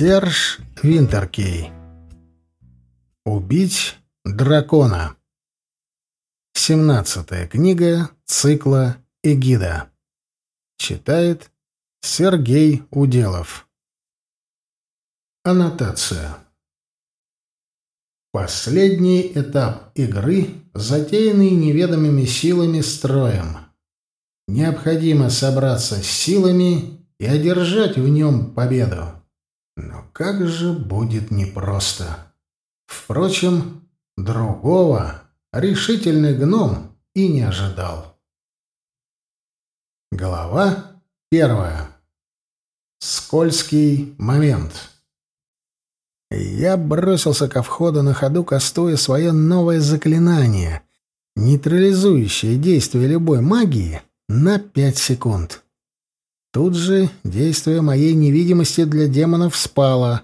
Серж Винтеркей. Убить дракона. Семнадцатая книга цикла «Эгида». Читает Сергей Уделов. Аннотация. Последний этап игры, затеянный неведомыми силами строем. Необходимо собраться с силами и одержать в нем победу. Но как же будет непросто. Впрочем, другого решительный гном и не ожидал. Глава первая. Скользкий момент. Я бросился ко входу на ходу, кастуя свое новое заклинание, нейтрализующее действие любой магии на пять секунд. Тут же действие моей невидимости для демонов спало,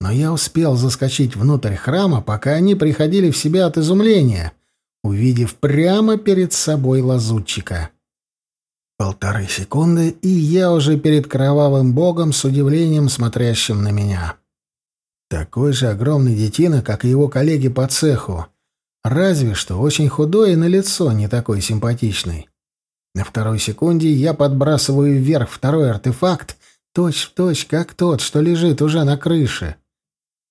но я успел заскочить внутрь храма, пока они приходили в себя от изумления, увидев прямо перед собой лазутчика. Полторы секунды, и я уже перед кровавым богом с удивлением смотрящим на меня. Такой же огромный детина, как и его коллеги по цеху, разве что очень худой и на лицо не такой симпатичный. На второй секунде я подбрасываю вверх второй артефакт, точь-в-точь, точь, как тот, что лежит уже на крыше.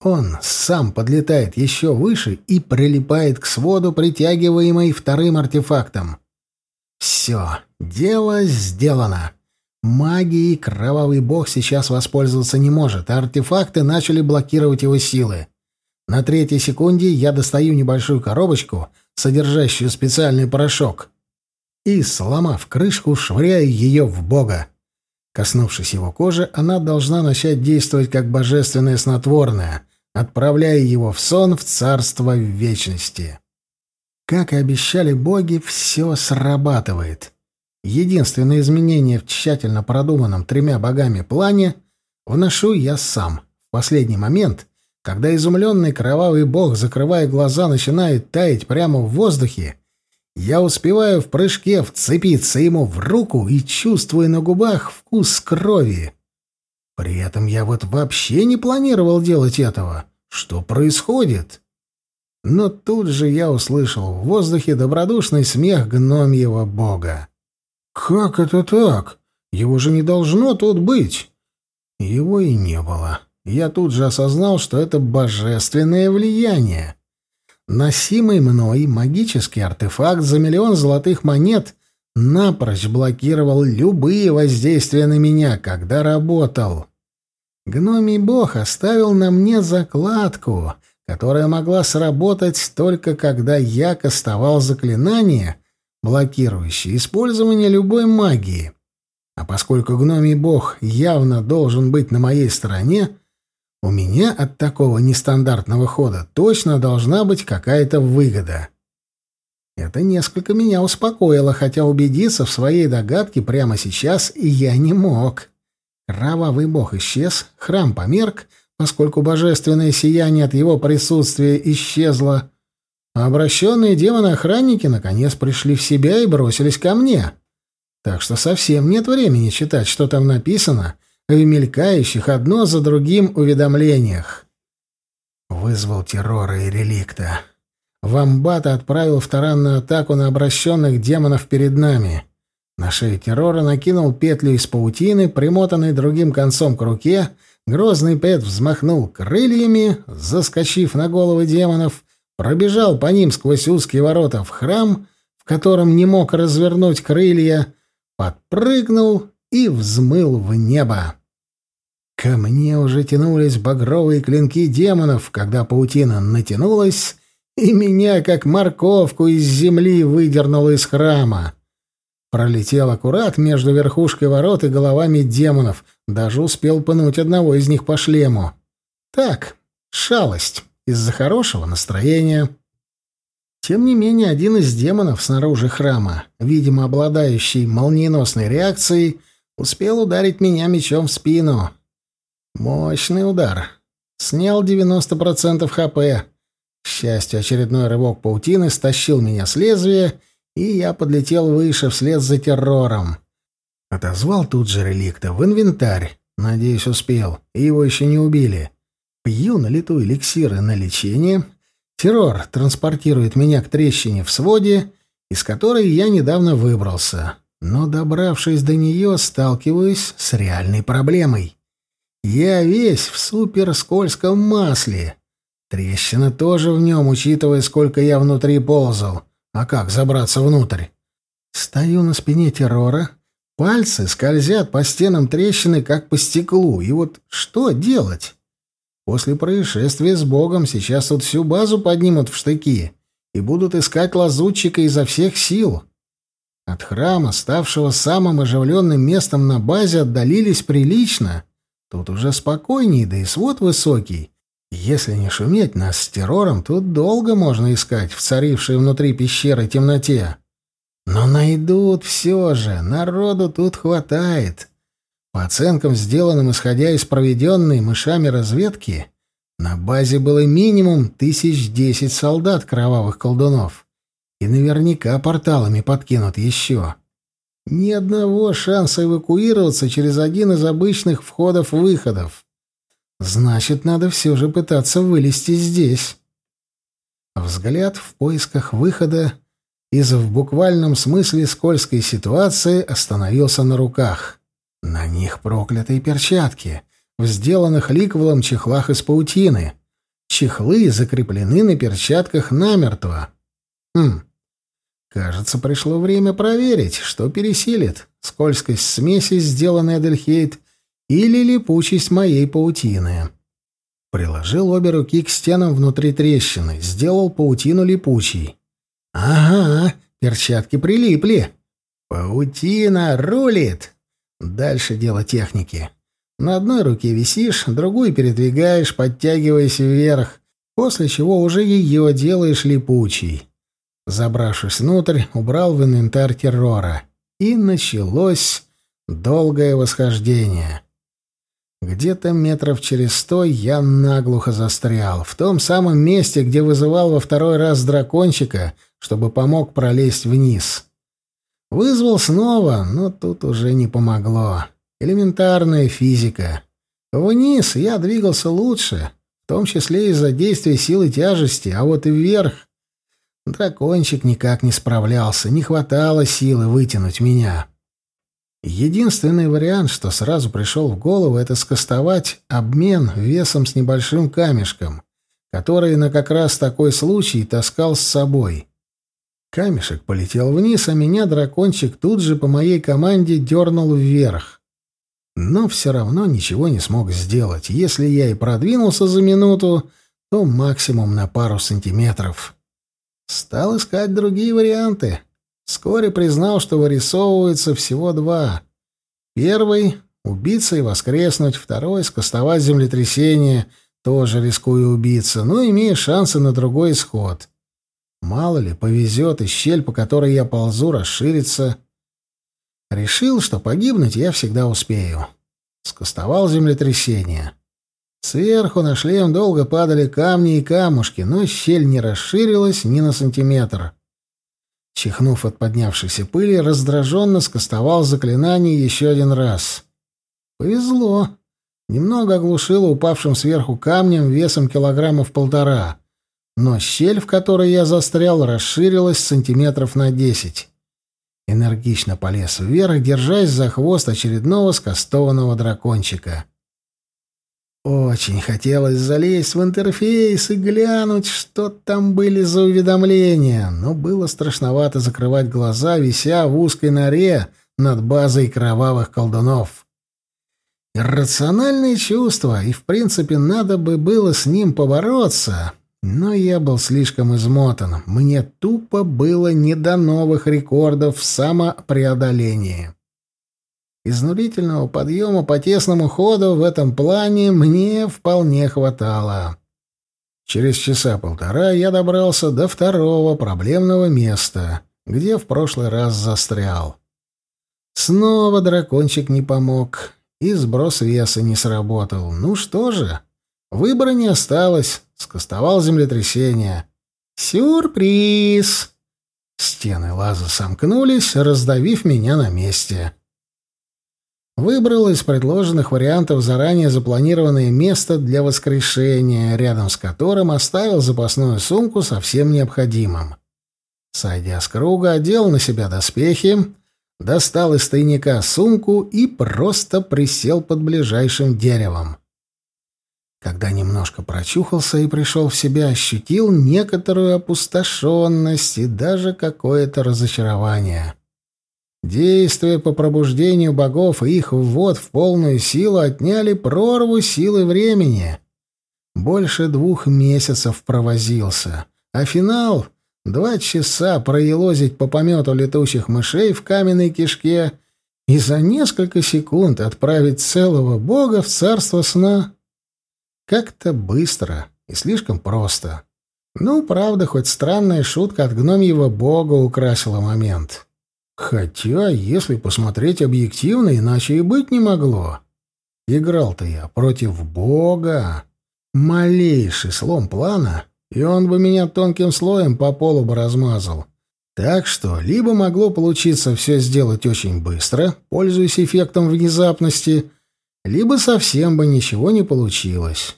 Он сам подлетает еще выше и прилипает к своду, притягиваемый вторым артефактом. Все, дело сделано. Магией кровавый бог сейчас воспользоваться не может, а артефакты начали блокировать его силы. На третьей секунде я достаю небольшую коробочку, содержащую специальный порошок и, сломав крышку, швыряю ее в бога. Коснувшись его кожи, она должна начать действовать как божественное снотворное, отправляя его в сон в царство вечности. Как и обещали боги, все срабатывает. Единственное изменение в тщательно продуманном тремя богами плане вношу я сам. В последний момент, когда изумленный кровавый бог, закрывая глаза, начинает таять прямо в воздухе, я успеваю в прыжке вцепиться ему в руку и чувствую на губах вкус крови. При этом я вот вообще не планировал делать этого. Что происходит? Но тут же я услышал в воздухе добродушный смех гномьего бога. «Как это так? Его же не должно тут быть!» Его и не было. Я тут же осознал, что это божественное влияние. Носимый мной магический артефакт за миллион золотых монет напрочь блокировал любые воздействия на меня, когда работал. Гномий бог оставил на мне закладку, которая могла сработать только когда я кастовал заклинание, блокирующее использование любой магии. А поскольку гномий бог явно должен быть на моей стороне, у меня от такого нестандартного хода точно должна быть какая-то выгода. Это несколько меня успокоило, хотя убедиться в своей догадке прямо сейчас я не мог. Кровавый бог исчез, храм померк, поскольку божественное сияние от его присутствия исчезло, а обращенные демоны-охранники наконец пришли в себя и бросились ко мне. Так что совсем нет времени читать, что там написано, в мелькающих одно за другим уведомлениях. Вызвал террора и реликта. Вамбата отправил в таранную атаку на обращенных демонов перед нами. На шею террора накинул петлю из паутины, примотанной другим концом к руке. Грозный Пет взмахнул крыльями, заскочив на головы демонов, пробежал по ним сквозь узкие ворота в храм, в котором не мог развернуть крылья, подпрыгнул и взмыл в небо. Ко мне уже тянулись багровые клинки демонов, когда паутина натянулась, и меня, как морковку из земли, выдернуло из храма. Пролетел аккурат между верхушкой ворот и головами демонов, даже успел пнуть одного из них по шлему. Так, шалость, из-за хорошего настроения. Тем не менее, один из демонов снаружи храма, видимо, обладающий молниеносной реакцией, Успел ударить меня мечом в спину. Мощный удар. Снял 90% ХП. К счастью, очередной рывок паутины стащил меня с лезвия, и я подлетел выше вслед за террором. Отозвал тут же реликта в инвентарь Надеюсь, успел. И его еще не убили. Пью на лету эликсиры на лечение. Террор транспортирует меня к трещине в своде, из которой я недавно выбрался. Но, добравшись до нее, сталкиваюсь с реальной проблемой. Я весь в суперскользком масле. Трещина тоже в нем, учитывая, сколько я внутри ползал. А как забраться внутрь? Стою на спине террора, пальцы скользят по стенам трещины, как по стеклу. И вот что делать? После происшествия с Богом сейчас тут всю базу поднимут в штыки и будут искать лазутчика изо всех сил. От храма, ставшего самым оживленным местом на базе, отдалились прилично. Тут уже спокойней, да и свод высокий. Если не шуметь нас с террором, тут долго можно искать в царившей внутри пещеры темноте. Но найдут все же, народу тут хватает. По оценкам, сделанным исходя из проведенной мышами разведки, на базе было минимум тысяч десять солдат кровавых колдунов. И наверняка порталами подкинут еще. Ни одного шанса эвакуироваться через один из обычных входов-выходов. Значит, надо все же пытаться вылезти здесь. Взгляд в поисках выхода из в буквальном смысле скользкой ситуации остановился на руках. На них проклятые перчатки, в сделанных ликовым чехлах из паутины. Чехлы закреплены на перчатках намертво. Хм. Кажется, пришло время проверить, что пересилит скользкость смеси, сделанной Адельхейт, или липучесть моей паутины. Приложил обе руки к стенам внутри трещины, сделал паутину липучей. Ага, перчатки прилипли. Паутина рулит. Дальше дело техники. На одной руке висишь, другую передвигаешь, подтягиваясь вверх, после чего уже ее делаешь липучей. Забравшись внутрь, убрал в инвентарь террора. И началось долгое восхождение. Где-то метров через сто я наглухо застрял, в том самом месте, где вызывал во второй раз дракончика, чтобы помог пролезть вниз. Вызвал снова, но тут уже не помогло. Элементарная физика. Вниз я двигался лучше, в том числе из-за действия силы тяжести, а вот и вверх. Дракончик никак не справлялся, не хватало силы вытянуть меня. Единственный вариант, что сразу пришел в голову, это скостовать обмен весом с небольшим камешком, который на как раз такой случай таскал с собой. Камешек полетел вниз, а меня дракончик тут же по моей команде дернул вверх. Но все равно ничего не смог сделать. Если я и продвинулся за минуту, то максимум на пару сантиметров. Стал искать другие варианты. Вскоре признал, что вырисовывается всего два. Первый — убиться и воскреснуть. Второй — скостовать землетрясение, тоже рискуя убиться, но имея шансы на другой исход. Мало ли, повезет, и щель, по которой я ползу, расширится. Решил, что погибнуть я всегда успею. Скостовал землетрясение. Сверху на шлем долго падали камни и камушки, но щель не расширилась ни на сантиметр. Чихнув от поднявшейся пыли, раздраженно скостовал заклинание еще один раз. Повезло. Немного оглушило упавшим сверху камнем весом килограммов полтора но щель, в которой я застрял, расширилась сантиметров на десять. Энергично полез вверх, держась за хвост очередного скастованного дракончика. Очень хотелось залезть в интерфейс и глянуть, что там были за уведомления, но было страшновато закрывать глаза, вися в узкой норе над базой кровавых колдунов. Иррациональные чувства, и, в принципе, надо бы было с ним побороться, но я был слишком измотан. Мне тупо было не до новых рекордов в самопреодолении. Изнурительного подъема по тесному ходу в этом плане мне вполне хватало. Через часа полтора я добрался до второго проблемного места, где в прошлый раз застрял. Снова дракончик не помог, и сброс веса не сработал. Ну что же, выбора не осталось скостовал землетрясение. Сюрприз! Стены лаза сомкнулись, раздавив меня на месте. Выбрал из предложенных вариантов заранее запланированное место для воскрешения, рядом с которым оставил запасную сумку со всем необходимым. Сойдя с круга, одел на себя доспехи, достал из тайника сумку и просто присел под ближайшим деревом. Когда немножко прочухался и пришел в себя, ощутил некоторую опустошенность и даже какое-то разочарование. Действия по пробуждению богов и их ввод в полную силу отняли прорву силы времени. Больше двух месяцев провозился, а финал Два часа проелозить по помету летучих мышей в каменной кишке и за несколько секунд отправить целого бога в царство сна. Как-то быстро и слишком просто. Ну, правда, хоть странная шутка от гномьего бога украсила момент. Хотя, если посмотреть объективно, иначе и быть не могло. Играл-то я против бога. Малейший слом плана — и он бы меня тонким слоем по полу бы размазал. Так что либо могло получиться все сделать очень быстро, пользуясь эффектом внезапности, либо совсем бы ничего не получилось.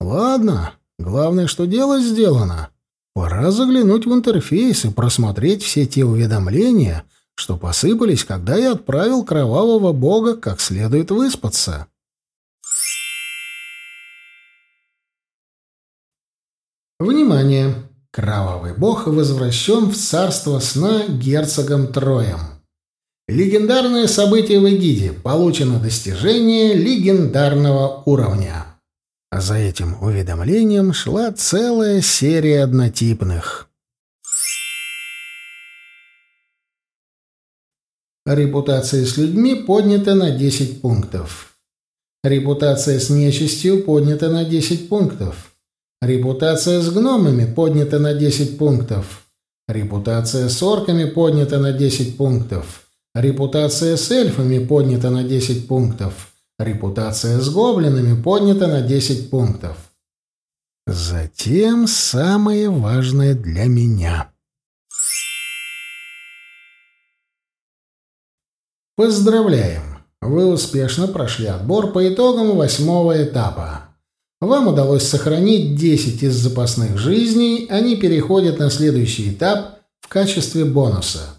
Ладно, главное, что дело сделано. Пора заглянуть в интерфейс и просмотреть все те уведомления, что посыпались, когда я отправил кровавого бога как следует выспаться. Внимание! Кровавый бог возвращен в царство сна герцогом Троем. Легендарное событие в Эгиде. Получено достижение легендарного уровня. За этим уведомлением шла целая серия однотипных. Репутация с людьми поднята на 10 пунктов. Репутация с нечистью поднята на 10 пунктов. Репутация с гномами поднята на 10 пунктов. Репутация с орками поднята на 10 пунктов. Репутация с эльфами поднята на 10 пунктов. Репутация с гоблинами поднята на 10 пунктов. Затем самое важное для меня. Поздравляем! Вы успешно прошли отбор по итогам восьмого этапа. Вам удалось сохранить 10 из запасных жизней, они переходят на следующий этап в качестве бонуса.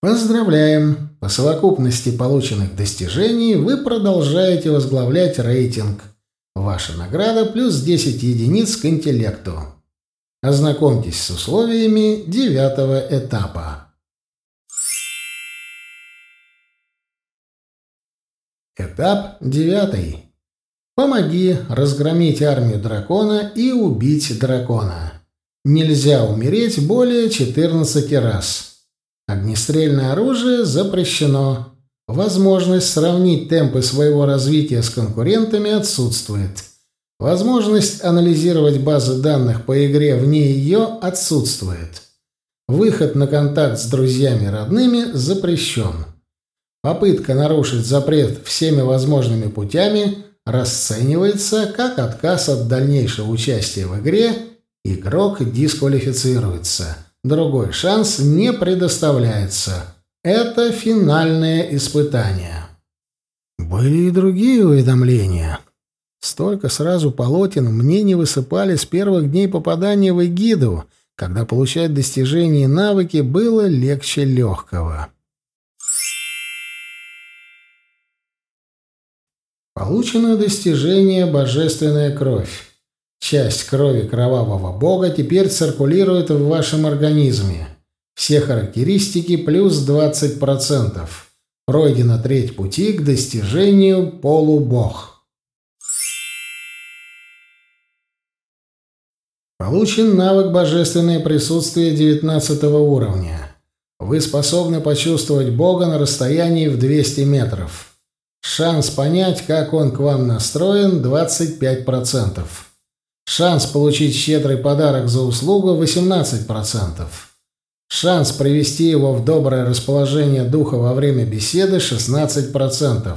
Поздравляем! По совокупности полученных достижений вы продолжаете возглавлять рейтинг. Ваша награда плюс 10 единиц к интеллекту. Ознакомьтесь с условиями девятого этапа. Этап девятый. Помоги разгромить армию дракона и убить дракона. Нельзя умереть более 14 раз. Огнестрельное оружие запрещено. Возможность сравнить темпы своего развития с конкурентами отсутствует. Возможность анализировать базы данных по игре вне ее отсутствует. Выход на контакт с друзьями и родными запрещен. Попытка нарушить запрет всеми возможными путями расценивается как отказ от дальнейшего участия в игре, игрок дисквалифицируется. Другой шанс не предоставляется. Это финальное испытание. Были и другие уведомления. Столько сразу полотен мне не высыпали с первых дней попадания в эгиду, когда получать достижения и навыки было легче легкого. Получено достижение «Божественная кровь». Часть крови кровавого бога теперь циркулирует в вашем организме. Все характеристики плюс 20%. Пройдена треть пути к достижению полубог. Получен навык «Божественное присутствие» 19 уровня. Вы способны почувствовать Бога на расстоянии в 200 метров. Шанс понять, как он к вам настроен, 25%. Шанс получить щедрый подарок за услугу 18%. Шанс привести его в доброе расположение духа во время беседы 16%.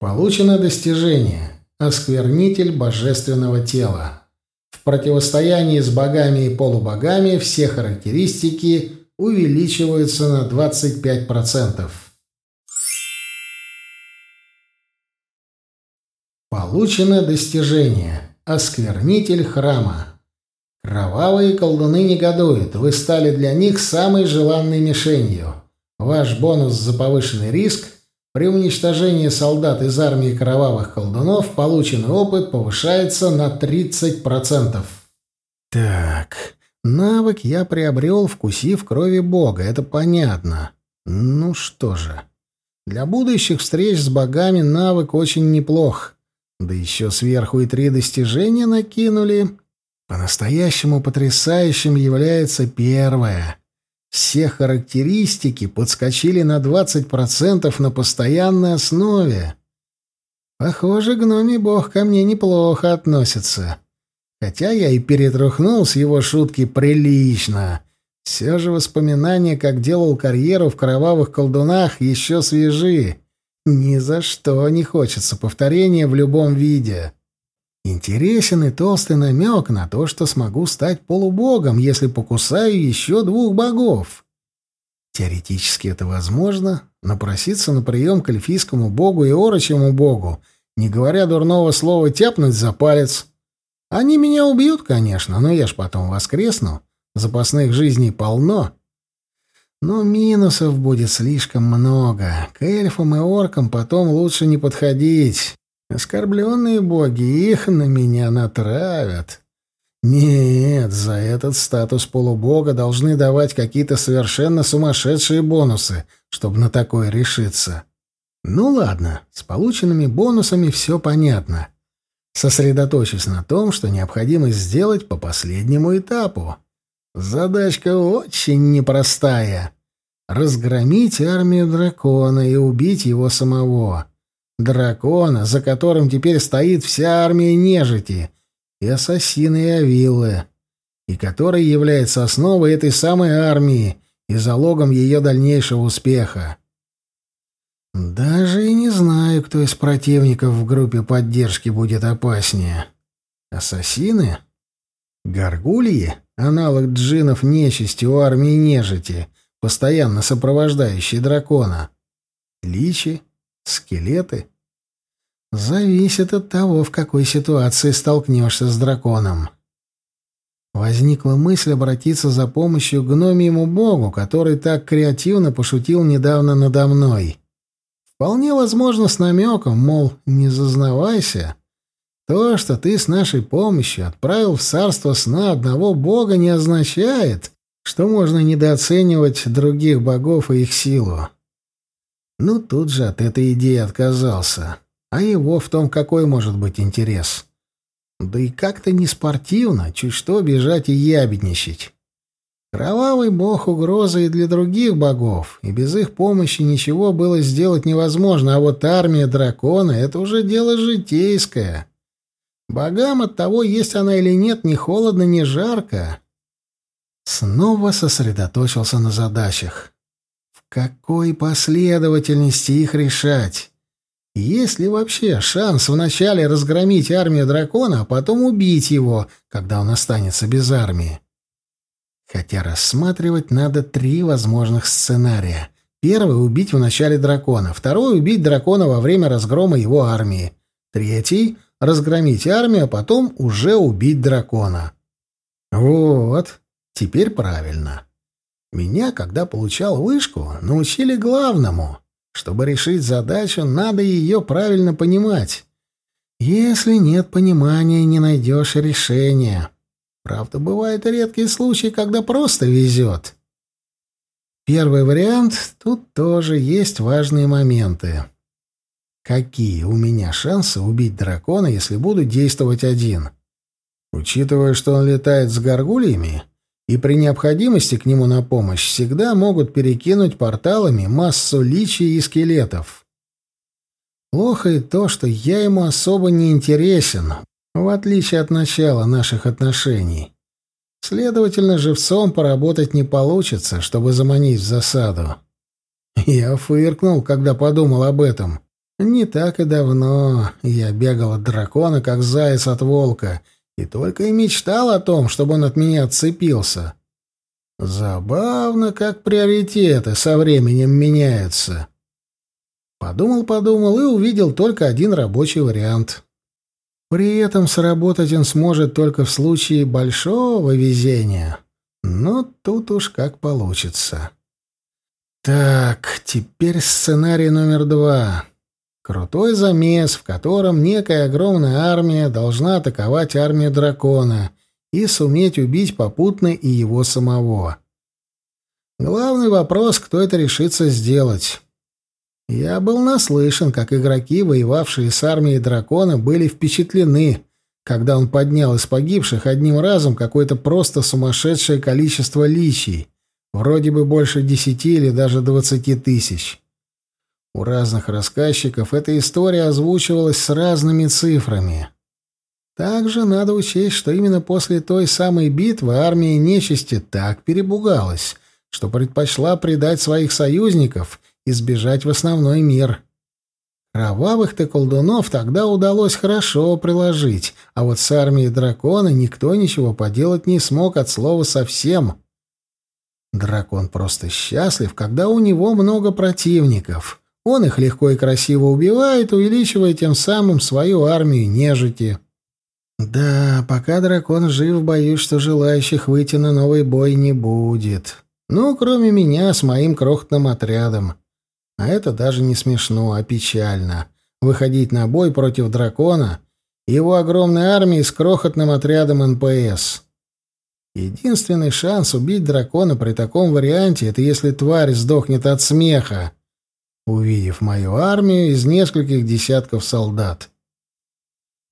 Получено достижение. Осквернитель божественного тела. В противостоянии с богами и полубогами все характеристики увеличиваются на 25%. Получено достижение «Осквернитель храма». Кровавые колдуны негодуют, вы стали для них самой желанной мишенью. Ваш бонус за повышенный риск при уничтожении солдат из армии кровавых колдунов полученный опыт повышается на 30%. Так, навык я приобрел, вкусив крови бога, это понятно. Ну что же, для будущих встреч с богами навык очень неплох. Да еще сверху и три достижения накинули. По-настоящему потрясающим является первое. Все характеристики подскочили на 20% на постоянной основе. Похоже, гномий бог ко мне неплохо относится. Хотя я и перетрухнул с его шутки прилично. Все же воспоминания, как делал карьеру в кровавых колдунах, еще свежи. Ни за что не хочется повторения в любом виде. Интересен и толстый намек на то, что смогу стать полубогом, если покусаю еще двух богов. Теоретически это возможно, но проситься на прием к эльфийскому богу и орочему богу, не говоря дурного слова «тяпнуть за палец». Они меня убьют, конечно, но я ж потом воскресну. Запасных жизней полно. Но минусов будет слишком много. К эльфам и оркам потом лучше не подходить. Оскорбленные боги их на меня натравят. Нет, за этот статус полубога должны давать какие-то совершенно сумасшедшие бонусы, чтобы на такое решиться. Ну ладно, с полученными бонусами все понятно. Сосредоточусь на том, что необходимо сделать по последнему этапу. Задачка очень непростая. Разгромить армию дракона и убить его самого. Дракона, за которым теперь стоит вся армия нежити, и ассасины и авиллы, и который является основой этой самой армии и залогом ее дальнейшего успеха. Даже и не знаю, кто из противников в группе поддержки будет опаснее. Ассасины? Горгульи? Аналог джинов нечисти у армии нежити, постоянно сопровождающие дракона. Личи? Скелеты? Зависит от того, в какой ситуации столкнешься с драконом. Возникла мысль обратиться за помощью к гномьему богу, который так креативно пошутил недавно надо мной. Вполне возможно с намеком, мол, не зазнавайся. То, что ты с нашей помощью отправил в царство сна одного бога, не означает, что можно недооценивать других богов и их силу. Ну, тут же от этой идеи отказался. А его в том какой может быть интерес? Да и как-то не спортивно, чуть что бежать и ябедничать. Кровавый бог угроза и для других богов, и без их помощи ничего было сделать невозможно, а вот армия дракона — это уже дело житейское. Богам от того, есть она или нет, ни холодно, ни жарко. Снова сосредоточился на задачах какой последовательности их решать? Есть ли вообще шанс вначале разгромить армию дракона, а потом убить его, когда он останется без армии? Хотя рассматривать надо три возможных сценария. Первый — убить вначале дракона. Второй — убить дракона во время разгрома его армии. Третий — разгромить армию, а потом уже убить дракона. Вот, теперь правильно. Меня, когда получал вышку, научили главному. Чтобы решить задачу, надо ее правильно понимать. Если нет понимания, не найдешь решения. Правда, бывают редкие случаи, когда просто везет. Первый вариант — тут тоже есть важные моменты. Какие у меня шансы убить дракона, если буду действовать один? Учитывая, что он летает с горгульями, и при необходимости к нему на помощь всегда могут перекинуть порталами массу личий и скелетов. Плохо и то, что я ему особо не интересен, в отличие от начала наших отношений. Следовательно, живцом поработать не получится, чтобы заманить в засаду. Я фыркнул, когда подумал об этом. Не так и давно я бегал от дракона, как заяц от волка, И только и мечтал о том, чтобы он от меня отцепился. Забавно, как приоритеты со временем меняются. Подумал-подумал и увидел только один рабочий вариант. При этом сработать он сможет только в случае большого везения. Но тут уж как получится. Так, теперь сценарий номер два. Крутой замес, в котором некая огромная армия должна атаковать армию дракона и суметь убить попутно и его самого. Главный вопрос, кто это решится сделать. Я был наслышан, как игроки, воевавшие с армией дракона, были впечатлены, когда он поднял из погибших одним разом какое-то просто сумасшедшее количество личий, вроде бы больше десяти или даже двадцати тысяч. У разных рассказчиков эта история озвучивалась с разными цифрами. Также надо учесть, что именно после той самой битвы армия нечисти так перебугалась, что предпочла предать своих союзников и сбежать в основной мир. Кровавых-то колдунов тогда удалось хорошо приложить, а вот с армией дракона никто ничего поделать не смог от слова совсем. Дракон просто счастлив, когда у него много противников. Он их легко и красиво убивает, увеличивая тем самым свою армию нежити. Да, пока дракон жив, боюсь, что желающих выйти на новый бой не будет. Ну, кроме меня с моим крохотным отрядом. А это даже не смешно, а печально. Выходить на бой против дракона, его огромной армии с крохотным отрядом НПС. Единственный шанс убить дракона при таком варианте — это если тварь сдохнет от смеха, увидев мою армию из нескольких десятков солдат.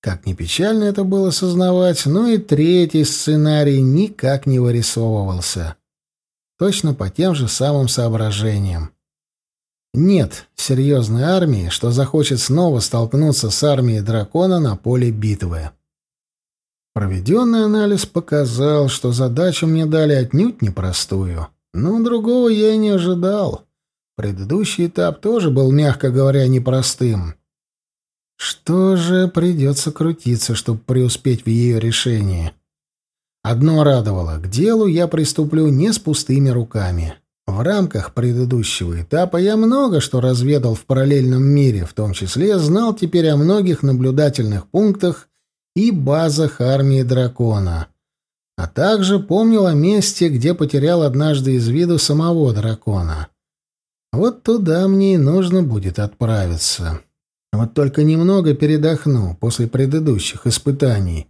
Как ни печально это было сознавать, но и третий сценарий никак не вырисовывался. Точно по тем же самым соображениям. Нет серьезной армии, что захочет снова столкнуться с армией дракона на поле битвы. Проведенный анализ показал, что задачу мне дали отнюдь непростую, но другого я и не ожидал. Предыдущий этап тоже был, мягко говоря, непростым. Что же придется крутиться, чтобы преуспеть в ее решении? Одно радовало — к делу я приступлю не с пустыми руками. В рамках предыдущего этапа я много что разведал в параллельном мире, в том числе знал теперь о многих наблюдательных пунктах и базах армии дракона. А также помнил о месте, где потерял однажды из виду самого дракона. Вот туда мне и нужно будет отправиться. Вот только немного передохну после предыдущих испытаний.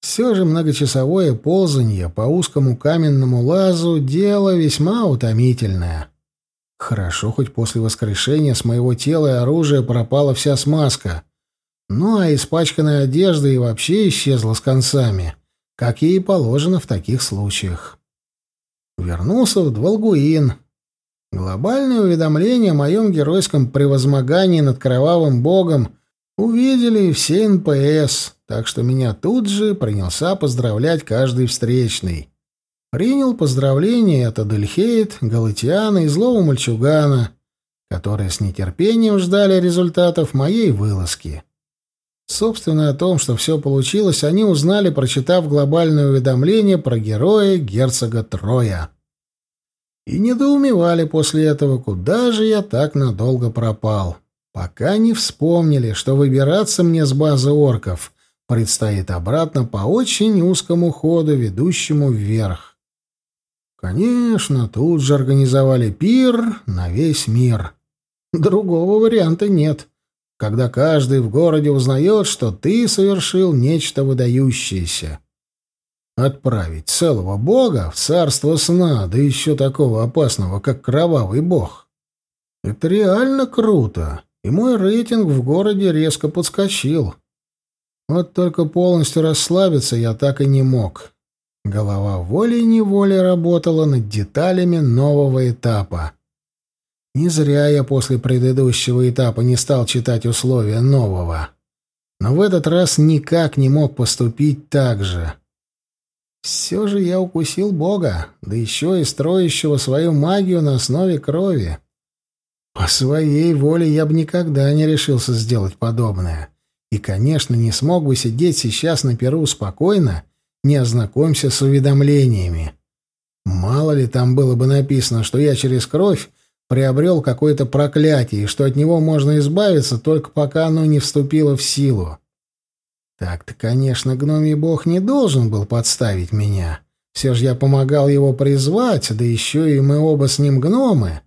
Все же многочасовое ползанье по узкому каменному лазу — дело весьма утомительное. Хорошо, хоть после воскрешения с моего тела и оружия пропала вся смазка. Ну, а испачканная одежда и вообще исчезла с концами, как ей положено в таких случаях. Вернулся в Дволгуин, Глобальное уведомление о моем геройском превозмогании над кровавым богом увидели все НПС, так что меня тут же принялся поздравлять каждый встречный. Принял поздравления от Адельхейт, Галатиана и злого мальчугана, которые с нетерпением ждали результатов моей вылазки. Собственно, о том, что все получилось, они узнали, прочитав глобальное уведомление про героя герцога Троя и недоумевали после этого, куда же я так надолго пропал, пока не вспомнили, что выбираться мне с базы орков предстоит обратно по очень узкому ходу, ведущему вверх. Конечно, тут же организовали пир на весь мир. Другого варианта нет, когда каждый в городе узнает, что ты совершил нечто выдающееся. Отправить целого бога в царство сна, да еще такого опасного, как кровавый бог. Это реально круто, и мой рейтинг в городе резко подскочил. Вот только полностью расслабиться я так и не мог. Голова волей-неволей работала над деталями нового этапа. Не зря я после предыдущего этапа не стал читать условия нового. Но в этот раз никак не мог поступить так же. Все же я укусил Бога, да еще и строящего свою магию на основе крови. По своей воле я бы никогда не решился сделать подобное. И, конечно, не смог бы сидеть сейчас на перу спокойно, не ознакомься с уведомлениями. Мало ли там было бы написано, что я через кровь приобрел какое-то проклятие, и что от него можно избавиться, только пока оно не вступило в силу. Так-то, конечно, гномий бог не должен был подставить меня. Все же я помогал его призвать, да еще и мы оба с ним гномы.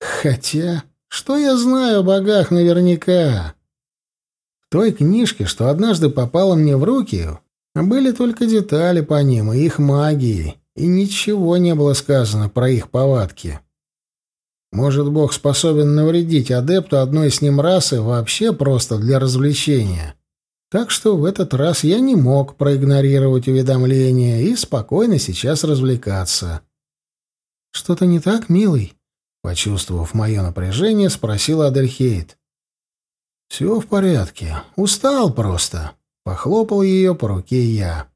Хотя, что я знаю о богах наверняка? В той книжке, что однажды попала мне в руки, были только детали по ним и их магии, и ничего не было сказано про их повадки. Может, бог способен навредить адепту одной с ним расы вообще просто для развлечения. Так что в этот раз я не мог проигнорировать уведомления и спокойно сейчас развлекаться. «Что-то не так, милый?» Почувствовав мое напряжение, спросила Адельхейт. «Все в порядке. Устал просто». Похлопал ее по руке я.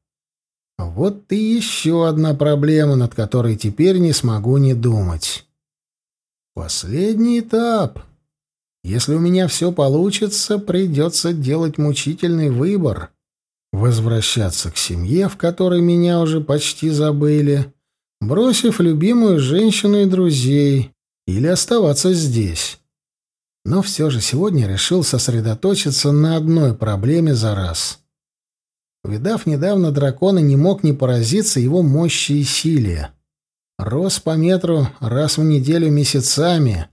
«Вот и еще одна проблема, над которой теперь не смогу не думать». Последний этап. Если у меня все получится, придется делать мучительный выбор. Возвращаться к семье, в которой меня уже почти забыли, бросив любимую женщину и друзей, или оставаться здесь. Но все же сегодня решил сосредоточиться на одной проблеме за раз. Видав недавно дракона, не мог не поразиться его мощи и силе. Рос по метру раз в неделю месяцами.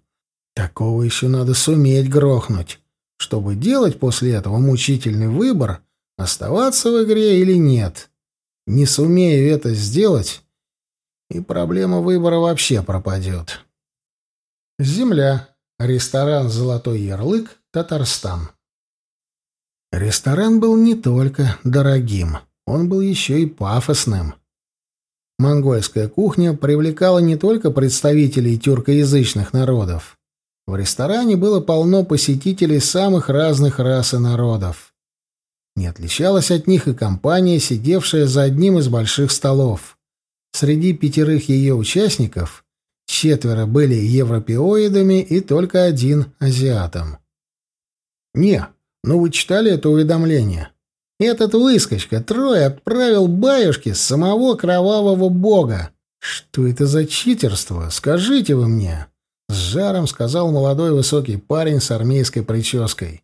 Такого еще надо суметь грохнуть, чтобы делать после этого мучительный выбор, оставаться в игре или нет. Не сумею это сделать, и проблема выбора вообще пропадет. Земля. Ресторан «Золотой ярлык», Татарстан. Ресторан был не только дорогим, он был еще и пафосным. Монгольская кухня привлекала не только представителей тюркоязычных народов. В ресторане было полно посетителей самых разных рас и народов. Не отличалась от них и компания, сидевшая за одним из больших столов. Среди пятерых ее участников четверо были европеоидами и только один — азиатом. «Не, ну вы читали это уведомление?» Этот выскочка Трой отправил баюшки самого кровавого бога. Что это за читерство? Скажите вы мне. С жаром сказал молодой высокий парень с армейской прической.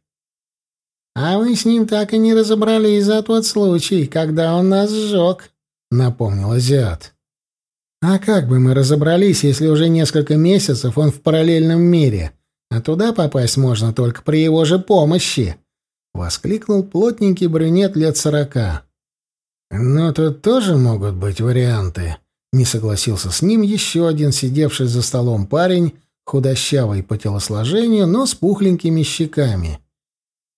А мы с ним так и не разобрались за тот случай, когда он нас сжег, напомнил азиат. А как бы мы разобрались, если уже несколько месяцев он в параллельном мире, а туда попасть можно только при его же помощи? — воскликнул плотненький брюнет лет сорока. «Но тут тоже могут быть варианты», — не согласился с ним еще один сидевший за столом парень, худощавый по телосложению, но с пухленькими щеками.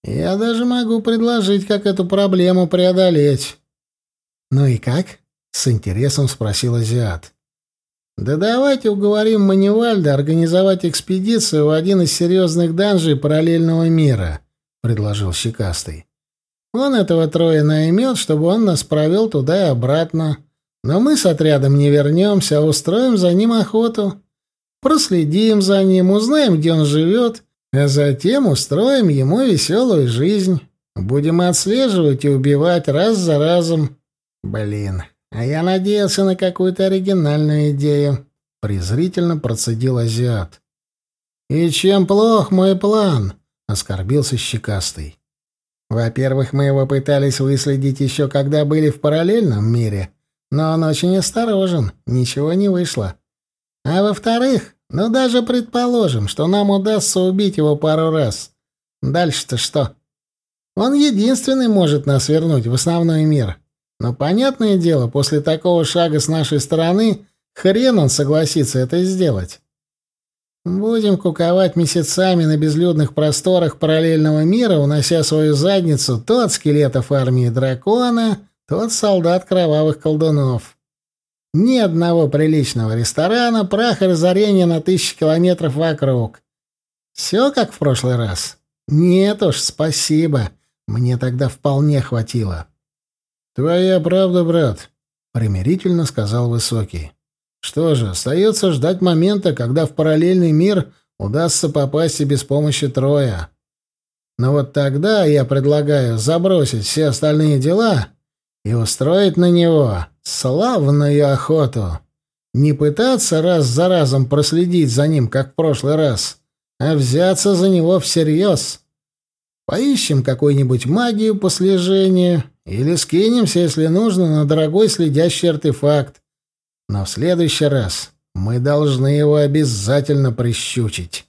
«Я даже могу предложить, как эту проблему преодолеть». «Ну и как?» — с интересом спросил азиат. «Да давайте уговорим Манивальда организовать экспедицию в один из серьезных данжей параллельного мира», — предложил Щекастый. «Он этого трое наймет, чтобы он нас провел туда и обратно. Но мы с отрядом не вернемся, а устроим за ним охоту. Проследим за ним, узнаем, где он живет, а затем устроим ему веселую жизнь. Будем отслеживать и убивать раз за разом. Блин, а я надеялся на какую-то оригинальную идею», — презрительно процедил азиат. «И чем плох мой план?» оскорбился щекастый. Во-первых, мы его пытались выследить еще когда были в параллельном мире, но он очень осторожен, ничего не вышло. А во-вторых, ну даже предположим, что нам удастся убить его пару раз. Дальше-то что? Он единственный может нас вернуть в основной мир. Но понятное дело, после такого шага с нашей стороны хрен он согласится это сделать. Будем куковать месяцами на безлюдных просторах параллельного мира, унося свою задницу то от скелетов армии дракона, то от солдат кровавых колдунов. Ни одного приличного ресторана, прах и разорение на тысячи километров вокруг. Все как в прошлый раз? Нет уж, спасибо. Мне тогда вполне хватило. «Твоя правда, брат», — примирительно сказал Высокий. Что же, остается ждать момента, когда в параллельный мир удастся попасть и без помощи Троя. Но вот тогда я предлагаю забросить все остальные дела и устроить на него славную охоту. Не пытаться раз за разом проследить за ним, как в прошлый раз, а взяться за него всерьез. Поищем какую-нибудь магию по слежению или скинемся, если нужно, на дорогой следящий артефакт. Но в следующий раз мы должны его обязательно прищучить.